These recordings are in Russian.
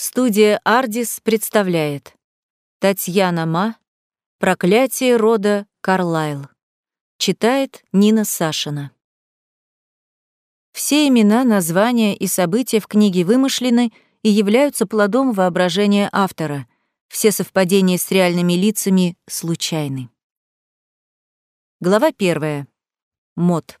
Студия «Ардис» представляет Татьяна Ма «Проклятие рода Карлайл». Читает Нина Сашина. Все имена, названия и события в книге вымышлены и являются плодом воображения автора. Все совпадения с реальными лицами случайны. Глава первая. Мод.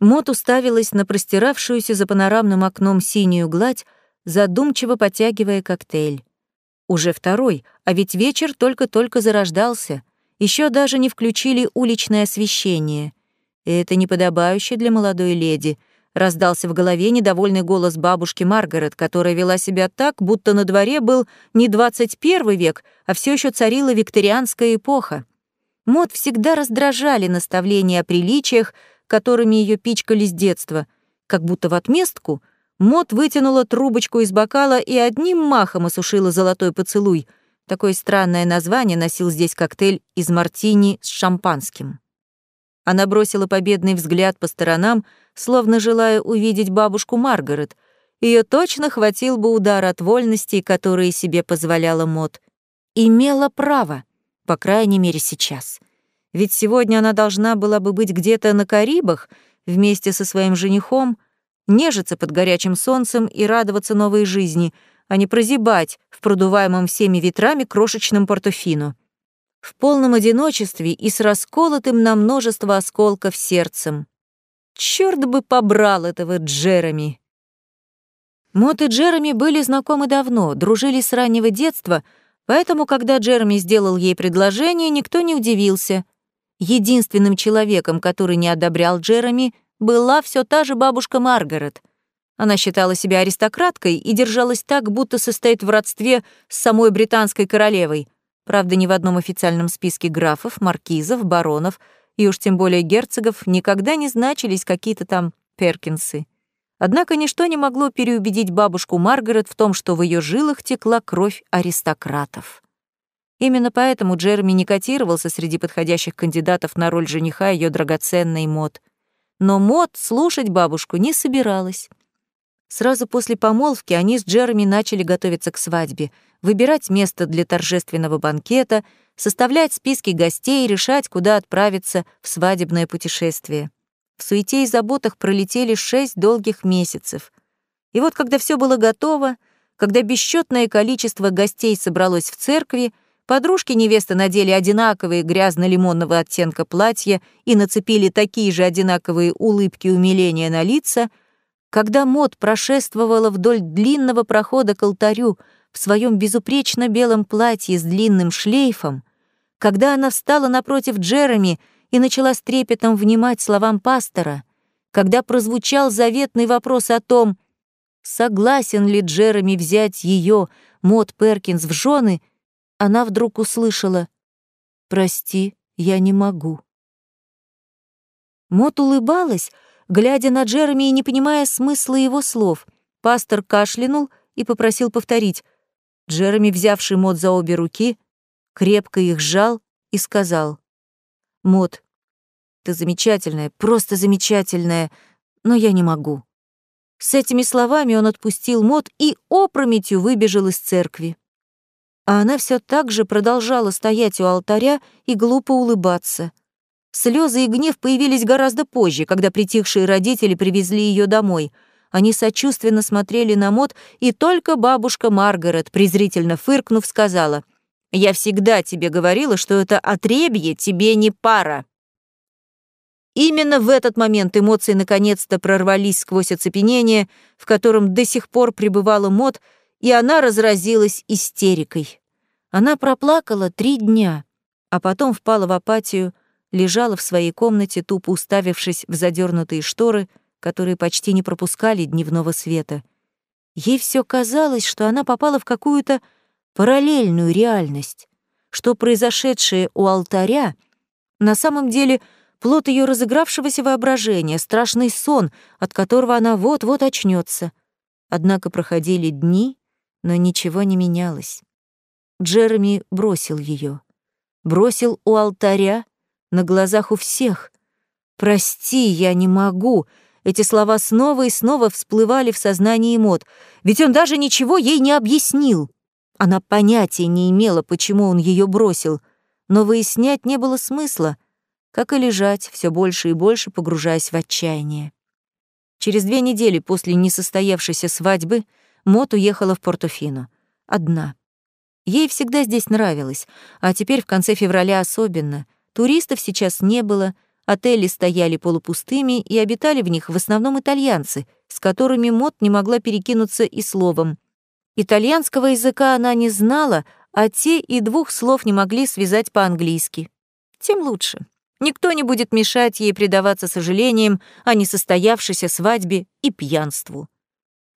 Мот уставилась на простиравшуюся за панорамным окном синюю гладь, задумчиво потягивая коктейль. Уже второй, а ведь вечер только-только зарождался. Еще даже не включили уличное освещение. Это неподобающе для молодой леди. Раздался в голове недовольный голос бабушки Маргарет, которая вела себя так, будто на дворе был не 21 век, а все еще царила викторианская эпоха. Мод всегда раздражали наставления о приличиях, которыми ее пичкали с детства, как будто в отместку Мот вытянула трубочку из бокала и одним махом осушила золотой поцелуй. Такое странное название носил здесь коктейль из мартини с шампанским. Она бросила победный взгляд по сторонам, словно желая увидеть бабушку Маргарет. Ее точно хватил бы удар от вольностей, которые себе позволяла Мот. Имела право, по крайней мере, сейчас. Ведь сегодня она должна была бы быть где-то на Карибах вместе со своим женихом, нежиться под горячим солнцем и радоваться новой жизни, а не прозябать в продуваемом всеми ветрами крошечном портофино. В полном одиночестве и с расколотым на множество осколков сердцем. Чёрт бы побрал этого Джереми! Мот и Джереми были знакомы давно, дружили с раннего детства, поэтому, когда Джереми сделал ей предложение, никто не удивился — Единственным человеком, который не одобрял Джереми, была все та же бабушка Маргарет. Она считала себя аристократкой и держалась так, будто состоит в родстве с самой британской королевой. Правда, ни в одном официальном списке графов, маркизов, баронов и уж тем более герцогов никогда не значились какие-то там Перкинсы. Однако ничто не могло переубедить бабушку Маргарет в том, что в ее жилах текла кровь аристократов. Именно поэтому Джереми не котировался среди подходящих кандидатов на роль жениха ее драгоценной Мод. Но Мод слушать бабушку не собиралась. Сразу после помолвки они с Джереми начали готовиться к свадьбе, выбирать место для торжественного банкета, составлять списки гостей и решать, куда отправиться в свадебное путешествие. В суете и заботах пролетели шесть долгих месяцев. И вот когда все было готово, когда бесчетное количество гостей собралось в церкви, Подружки невесты надели одинаковые грязно-лимонного оттенка платья и нацепили такие же одинаковые улыбки умиления на лица, когда Мод прошествовала вдоль длинного прохода к алтарю в своем безупречно белом платье с длинным шлейфом, когда она встала напротив Джереми и начала с трепетом внимать словам пастора, когда прозвучал заветный вопрос о том, согласен ли Джереми взять ее, Мод Перкинс, в жены — она вдруг услышала «Прости, я не могу». Мот улыбалась, глядя на Джереми и не понимая смысла его слов. Пастор кашлянул и попросил повторить. Джереми, взявший Мот за обе руки, крепко их сжал и сказал. «Мот, ты замечательная, просто замечательная, но я не могу». С этими словами он отпустил Мот и опрометью выбежал из церкви а она все так же продолжала стоять у алтаря и глупо улыбаться. Слезы и гнев появились гораздо позже, когда притихшие родители привезли ее домой. Они сочувственно смотрели на Мот, и только бабушка Маргарет, презрительно фыркнув, сказала, Я всегда тебе говорила, что это отребье тебе не пара. Именно в этот момент эмоции наконец-то прорвались сквозь оцепенение, в котором до сих пор пребывала Мот, и она разразилась истерикой. Она проплакала три дня, а потом впала в апатию, лежала в своей комнате, тупо уставившись в задернутые шторы, которые почти не пропускали дневного света. Ей все казалось, что она попала в какую-то параллельную реальность, что произошедшее у алтаря на самом деле плод ее разыгравшегося воображения, страшный сон, от которого она вот-вот очнется. Однако проходили дни, но ничего не менялось. Джереми бросил ее, Бросил у алтаря, на глазах у всех. «Прости, я не могу», эти слова снова и снова всплывали в сознании Мод, ведь он даже ничего ей не объяснил. Она понятия не имела, почему он ее бросил, но выяснять не было смысла, как и лежать, все больше и больше погружаясь в отчаяние. Через две недели после несостоявшейся свадьбы Мот уехала в Портофино. Одна. Ей всегда здесь нравилось, а теперь в конце февраля особенно. Туристов сейчас не было, отели стояли полупустыми, и обитали в них в основном итальянцы, с которыми Мот не могла перекинуться и словом. Итальянского языка она не знала, а те и двух слов не могли связать по-английски. Тем лучше. Никто не будет мешать ей предаваться сожалениям о несостоявшейся свадьбе и пьянству.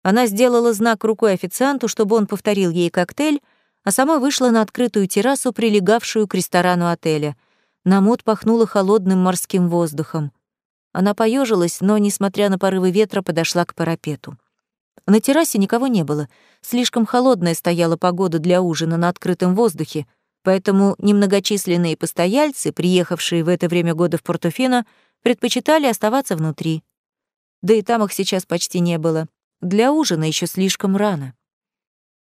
Она сделала знак рукой официанту, чтобы он повторил ей коктейль, а сама вышла на открытую террасу, прилегавшую к ресторану отеля. На мод пахнуло холодным морским воздухом. Она поежилась, но, несмотря на порывы ветра, подошла к парапету. На террасе никого не было. Слишком холодная стояла погода для ужина на открытом воздухе, поэтому немногочисленные постояльцы, приехавшие в это время года в Портофино, предпочитали оставаться внутри. Да и там их сейчас почти не было. Для ужина еще слишком рано.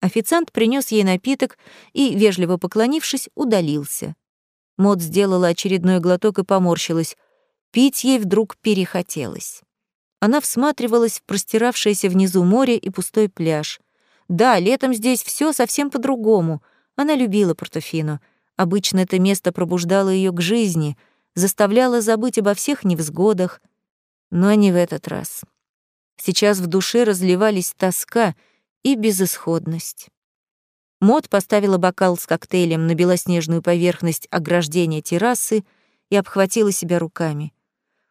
Официант принес ей напиток и, вежливо поклонившись, удалился. Мод сделала очередной глоток и поморщилась. Пить ей вдруг перехотелось. Она всматривалась в простиравшееся внизу море и пустой пляж. Да, летом здесь все совсем по-другому. Она любила Портофино. Обычно это место пробуждало ее к жизни, заставляло забыть обо всех невзгодах. Но не в этот раз. Сейчас в душе разливались тоска и безысходность. Мод поставила бокал с коктейлем на белоснежную поверхность ограждения террасы и обхватила себя руками.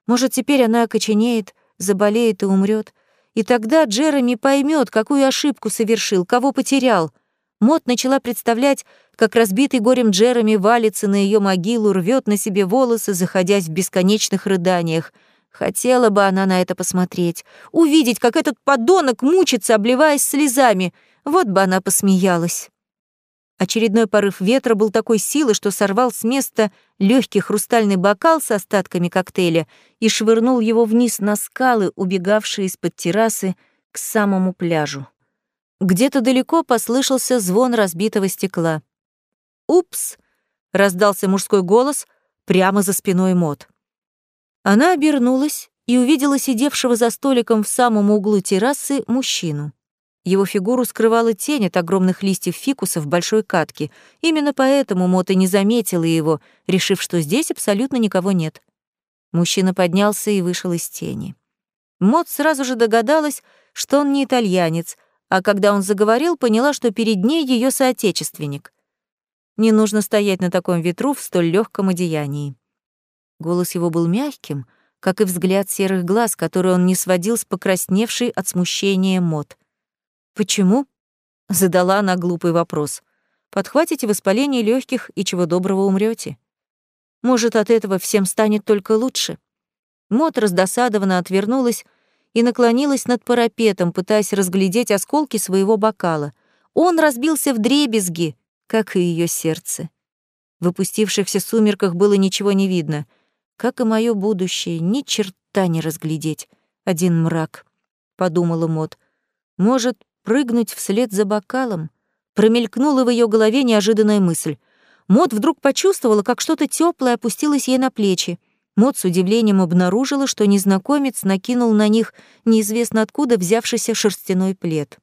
Может, теперь она окоченеет, заболеет и умрет, и тогда Джереми поймет, какую ошибку совершил, кого потерял. Мот начала представлять, как разбитый горем Джереми валится на ее могилу, рвет на себе волосы, заходясь в бесконечных рыданиях. Хотела бы она на это посмотреть, увидеть, как этот подонок мучится, обливаясь слезами. Вот бы она посмеялась. Очередной порыв ветра был такой силы, что сорвал с места легкий хрустальный бокал с остатками коктейля и швырнул его вниз на скалы, убегавшие из-под террасы к самому пляжу. Где-то далеко послышался звон разбитого стекла. «Упс!» — раздался мужской голос прямо за спиной Мот. Она обернулась и увидела сидевшего за столиком в самом углу террасы мужчину. Его фигуру скрывала тень от огромных листьев фикуса в большой катке. Именно поэтому Мота не заметила его, решив, что здесь абсолютно никого нет. Мужчина поднялся и вышел из тени. Мот сразу же догадалась, что он не итальянец, а когда он заговорил, поняла, что перед ней ее соотечественник. Не нужно стоять на таком ветру в столь легком одеянии. Голос его был мягким, как и взгляд серых глаз, который он не сводил с покрасневшей от смущения Мот. «Почему?» — задала она глупый вопрос. «Подхватите воспаление легких и чего доброго умрете. Может, от этого всем станет только лучше?» Мот раздосадованно отвернулась и наклонилась над парапетом, пытаясь разглядеть осколки своего бокала. Он разбился в дребезги, как и ее сердце. В опустившихся сумерках было ничего не видно. Как и мое будущее, ни черта не разглядеть. Один мрак, — подумала Мот. Может, прыгнуть вслед за бокалом. Промелькнула в ее голове неожиданная мысль. Мод вдруг почувствовала, как что-то теплое опустилось ей на плечи. Мод с удивлением обнаружила, что незнакомец накинул на них неизвестно откуда взявшийся шерстяной плед.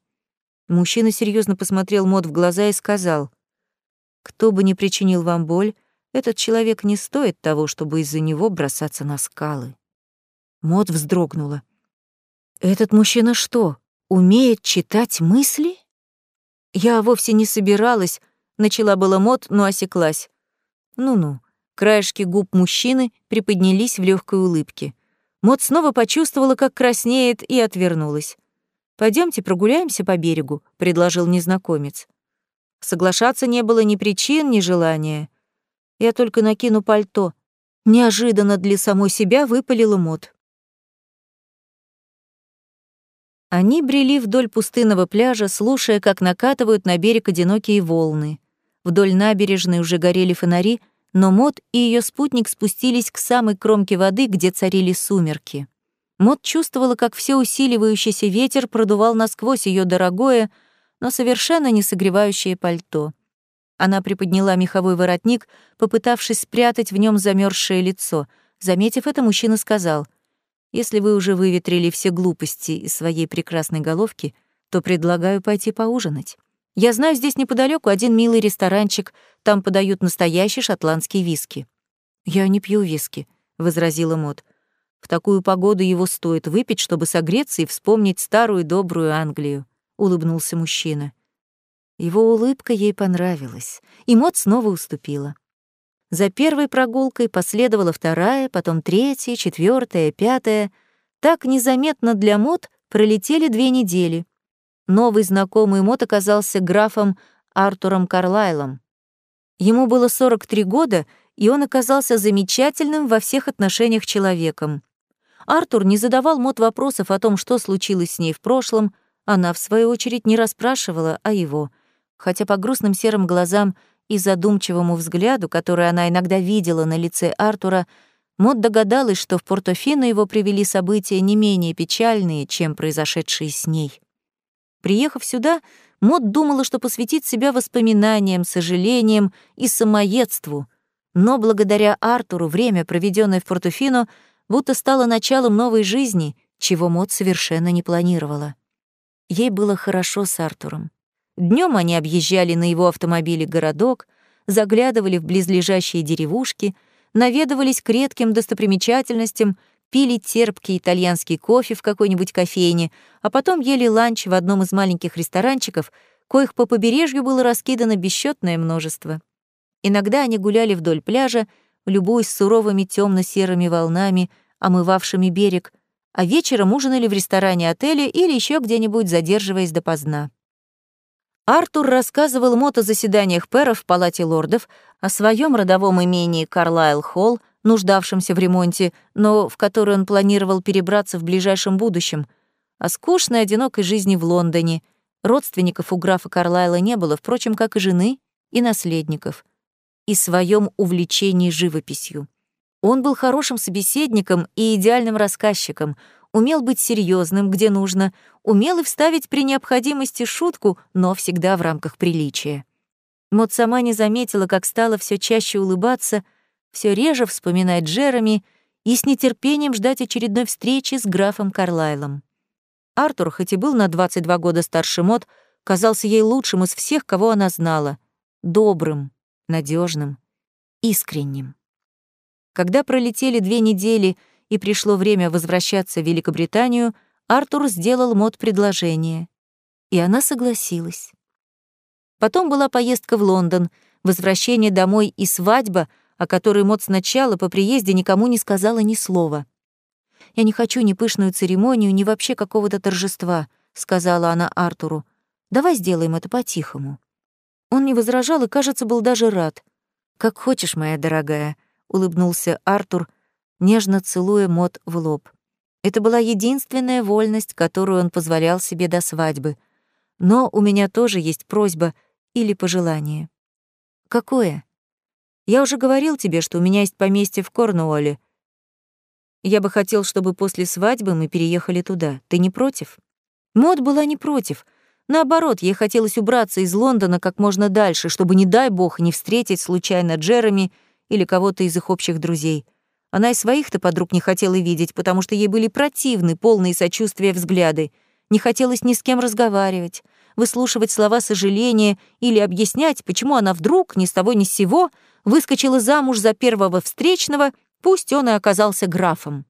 Мужчина серьезно посмотрел Мод в глаза и сказал, Кто бы ни причинил вам боль, этот человек не стоит того, чтобы из-за него бросаться на скалы. Мод вздрогнула. Этот мужчина что, умеет читать мысли? Я вовсе не собиралась, начала была Мод, но осеклась. Ну-ну, краешки губ мужчины приподнялись в легкой улыбке. Мод снова почувствовала, как краснеет, и отвернулась. Пойдемте прогуляемся по берегу», — предложил незнакомец. Соглашаться не было ни причин, ни желания. Я только накину пальто. Неожиданно для самой себя выпалила мод. Они брели вдоль пустынного пляжа, слушая, как накатывают на берег одинокие волны. Вдоль набережной уже горели фонари, но Мод и ее спутник спустились к самой кромке воды, где царили сумерки. Мод чувствовала, как все усиливающийся ветер продувал насквозь ее дорогое, но совершенно не согревающее пальто. Она приподняла меховой воротник, попытавшись спрятать в нем замерзшее лицо. Заметив это, мужчина сказал, «Если вы уже выветрили все глупости из своей прекрасной головки, то предлагаю пойти поужинать. Я знаю здесь неподалеку один милый ресторанчик, там подают настоящий шотландский виски». «Я не пью виски», — возразила Мот. «В такую погоду его стоит выпить, чтобы согреться и вспомнить старую добрую Англию», — улыбнулся мужчина. Его улыбка ей понравилась, и Мот снова уступила. За первой прогулкой последовала вторая, потом третья, четвертая, пятая. Так незаметно для Мот пролетели две недели. Новый знакомый Мот оказался графом Артуром Карлайлом. Ему было 43 года, и он оказался замечательным во всех отношениях человеком. Артур не задавал Мот вопросов о том, что случилось с ней в прошлом, она, в свою очередь, не расспрашивала о его — хотя по грустным серым глазам и задумчивому взгляду, который она иногда видела на лице Артура, Мод догадалась, что в Портофино его привели события не менее печальные, чем произошедшие с ней. Приехав сюда, Мод думала, что посвятит себя воспоминаниям, сожалениям и самоедству, но благодаря Артуру время, проведенное в Портофино, будто стало началом новой жизни, чего Мод совершенно не планировала. Ей было хорошо с Артуром. Днем они объезжали на его автомобиле городок, заглядывали в близлежащие деревушки, наведывались к редким достопримечательностям, пили терпкий итальянский кофе в какой-нибудь кофейне, а потом ели ланч в одном из маленьких ресторанчиков, коих по побережью было раскидано бесчетное множество. Иногда они гуляли вдоль пляжа, любуясь суровыми темно-серыми волнами, омывавшими берег, а вечером ужинали в ресторане отеля или еще где-нибудь задерживаясь допоздна. Артур рассказывал Мот о заседаниях пэров в Палате лордов, о своем родовом имении Карлайл-Холл, нуждавшемся в ремонте, но в который он планировал перебраться в ближайшем будущем, о скучной, одинокой жизни в Лондоне. Родственников у графа Карлайла не было, впрочем, как и жены, и наследников. И своем увлечении живописью. Он был хорошим собеседником и идеальным рассказчиком — умел быть серьезным, где нужно, умел и вставить при необходимости шутку, но всегда в рамках приличия. Мот сама не заметила, как стала все чаще улыбаться, все реже вспоминать Джереми и с нетерпением ждать очередной встречи с графом Карлайлом. Артур, хоть и был на 22 года старше Мот, казался ей лучшим из всех, кого она знала. Добрым, надежным, искренним. Когда пролетели две недели — и пришло время возвращаться в Великобританию, Артур сделал Мод предложение. И она согласилась. Потом была поездка в Лондон, возвращение домой и свадьба, о которой Мод сначала по приезде никому не сказала ни слова. «Я не хочу ни пышную церемонию, ни вообще какого-то торжества», — сказала она Артуру. «Давай сделаем это по-тихому». Он не возражал и, кажется, был даже рад. «Как хочешь, моя дорогая», — улыбнулся Артур, нежно целуя Мот в лоб. Это была единственная вольность, которую он позволял себе до свадьбы. Но у меня тоже есть просьба или пожелание. Какое? Я уже говорил тебе, что у меня есть поместье в Корнуолле. Я бы хотел, чтобы после свадьбы мы переехали туда. Ты не против? Мод была не против. Наоборот, ей хотелось убраться из Лондона как можно дальше, чтобы, не дай бог, не встретить случайно Джереми или кого-то из их общих друзей. Она и своих-то подруг не хотела видеть, потому что ей были противны полные сочувствия взгляды. Не хотелось ни с кем разговаривать. выслушивать слова сожаления или объяснять, почему она вдруг, ни с того ни с сего, выскочила замуж за первого встречного, пусть он и оказался графом.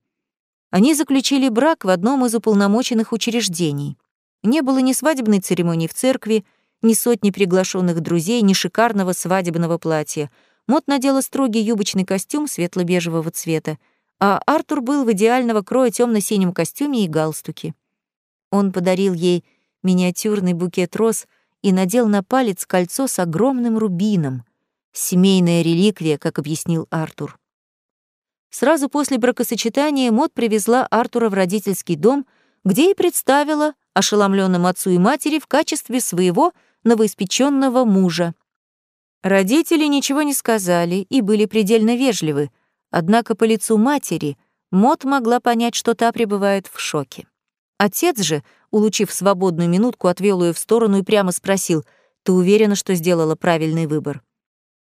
Они заключили брак в одном из уполномоченных учреждений. Не было ни свадебной церемонии в церкви, ни сотни приглашенных друзей, ни шикарного свадебного платья. Мот надела строгий юбочный костюм светло-бежевого цвета, а Артур был в идеального кроя темно синем костюме и галстуке. Он подарил ей миниатюрный букет роз и надел на палец кольцо с огромным рубином. Семейная реликвия, как объяснил Артур. Сразу после бракосочетания Мот привезла Артура в родительский дом, где и представила ошеломленным отцу и матери в качестве своего новоиспеченного мужа. Родители ничего не сказали и были предельно вежливы, однако по лицу матери Мот могла понять, что та пребывает в шоке. Отец же, улучив свободную минутку, отвел ее в сторону и прямо спросил, «Ты уверена, что сделала правильный выбор?»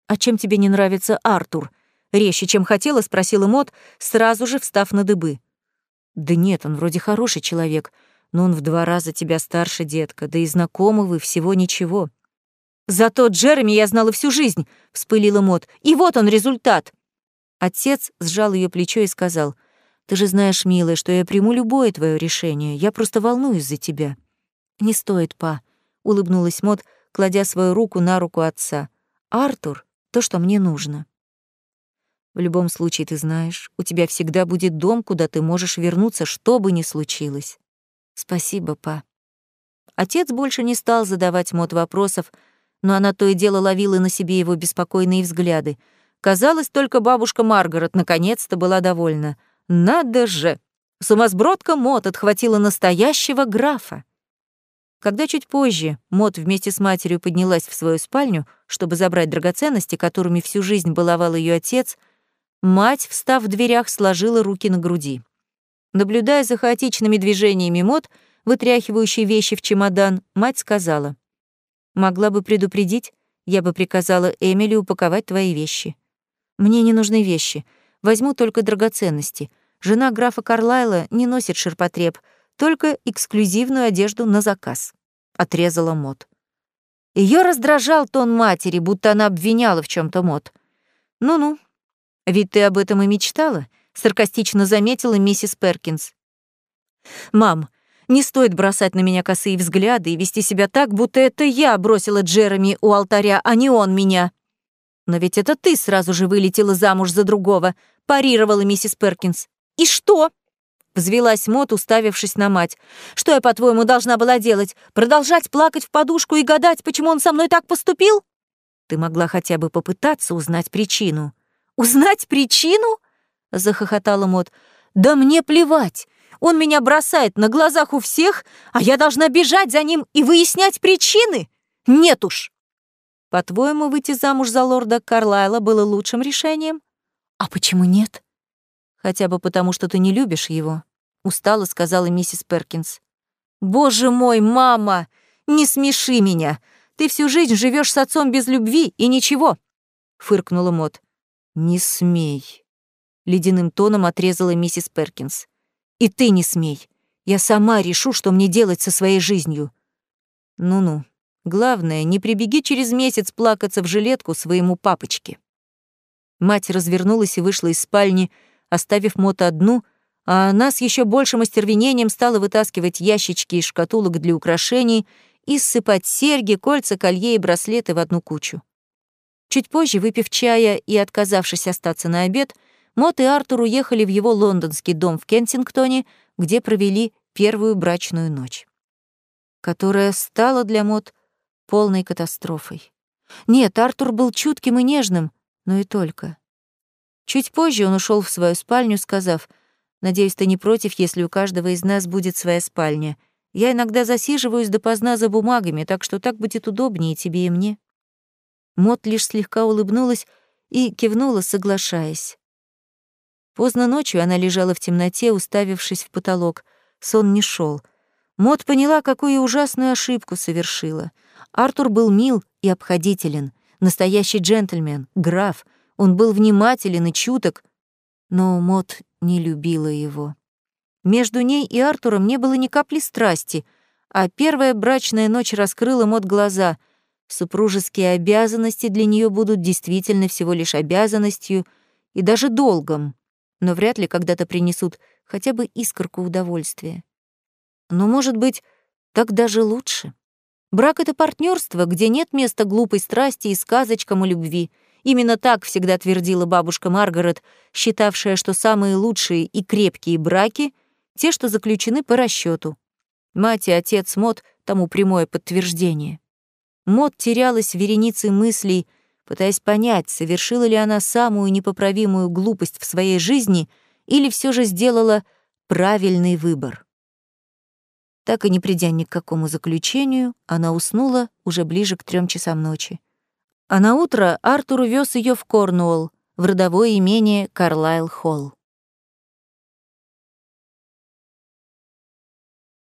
«А чем тебе не нравится Артур?» Резче, чем хотела, спросила Мот, сразу же встав на дыбы. «Да нет, он вроде хороший человек, но он в два раза тебя старше, детка, да и знакомы вы всего ничего». «Зато Джереми я знала всю жизнь», — вспылила Мот, «и вот он результат». Отец сжал ее плечо и сказал, «Ты же знаешь, милая, что я приму любое твое решение, я просто волнуюсь за тебя». «Не стоит, па», — улыбнулась Мот, кладя свою руку на руку отца. «Артур — то, что мне нужно». В любом случае, ты знаешь, у тебя всегда будет дом, куда ты можешь вернуться, что бы ни случилось. Спасибо, па. Отец больше не стал задавать Мот вопросов, но она то и дело ловила на себе его беспокойные взгляды. Казалось, только бабушка Маргарет наконец-то была довольна. Надо же! Сумасбродка Мот отхватила настоящего графа. Когда чуть позже Мот вместе с матерью поднялась в свою спальню, чтобы забрать драгоценности, которыми всю жизнь баловал ее отец — Мать, встав в дверях, сложила руки на груди. Наблюдая за хаотичными движениями мод, вытряхивающей вещи в чемодан, мать сказала, «Могла бы предупредить, я бы приказала Эмили упаковать твои вещи. Мне не нужны вещи, возьму только драгоценности. Жена графа Карлайла не носит ширпотреб, только эксклюзивную одежду на заказ», — отрезала Мод. Ее раздражал тон матери, будто она обвиняла в чем то Мод. «Ну-ну, ведь ты об этом и мечтала, саркастично заметила миссис Перкинс. Мам, не стоит бросать на меня косые взгляды и вести себя так, будто это я бросила Джереми у алтаря, а не он меня. Но ведь это ты сразу же вылетела замуж за другого, парировала миссис Перкинс. И что? Взвелась Мот, уставившись на мать. «Что я, по-твоему, должна была делать? Продолжать плакать в подушку и гадать, почему он со мной так поступил?» «Ты могла хотя бы попытаться узнать причину. «Узнать причину?» — захохотала Мот. «Да мне плевать! Он меня бросает на глазах у всех, а я должна бежать за ним и выяснять причины? Нет уж!» «По-твоему, выйти замуж за лорда Карлайла было лучшим решением?» «А почему нет?» «Хотя бы потому, что ты не любишь его», — устало сказала миссис Перкинс. «Боже мой, мама! Не смеши меня! Ты всю жизнь живешь с отцом без любви и ничего!» — фыркнула Мот. «Не смей», — ледяным тоном отрезала миссис Перкинс. «И ты не смей. Я сама решу, что мне делать со своей жизнью». «Ну-ну, главное, не прибеги через месяц плакаться в жилетку своему папочке». Мать развернулась и вышла из спальни, оставив Мото одну, а она с еще большим остервенением стала вытаскивать ящички из шкатулок для украшений и ссыпать серьги, кольца, колье и браслеты в одну кучу. Чуть позже, выпив чая и отказавшись остаться на обед, Мот и Артур уехали в его лондонский дом в Кенсингтоне, где провели первую брачную ночь, которая стала для Мот полной катастрофой. Нет, Артур был чутким и нежным, но и только. Чуть позже он ушел в свою спальню, сказав, «Надеюсь, ты не против, если у каждого из нас будет своя спальня. Я иногда засиживаюсь допоздна за бумагами, так что так будет удобнее тебе и мне». Мот лишь слегка улыбнулась и кивнула, соглашаясь. Поздно ночью она лежала в темноте, уставившись в потолок. Сон не шел. Мот поняла, какую ужасную ошибку совершила. Артур был мил и обходителен, настоящий джентльмен, граф. Он был внимателен и чуток, но Мот не любила его. Между ней и Артуром не было ни капли страсти, А первая брачная ночь раскрыла Мот глаза. Супружеские обязанности для нее будут действительно всего лишь обязанностью и даже долгом, но вряд ли когда-то принесут хотя бы искорку удовольствия. Но, может быть, так даже лучше. Брак — это партнерство, где нет места глупой страсти и сказочкам о любви. Именно так всегда твердила бабушка Маргарет, считавшая, что самые лучшие и крепкие браки — те, что заключены по расчету. Мать и отец Мот тому прямое подтверждение. Мот терялась в веренице мыслей, пытаясь понять, совершила ли она самую непоправимую глупость в своей жизни или все же сделала правильный выбор. Так и не придя ни к какому заключению, она уснула уже ближе к трем часам ночи. А на утро Артур увез ее в Корнуолл, в родовое имение Карлайл Холл.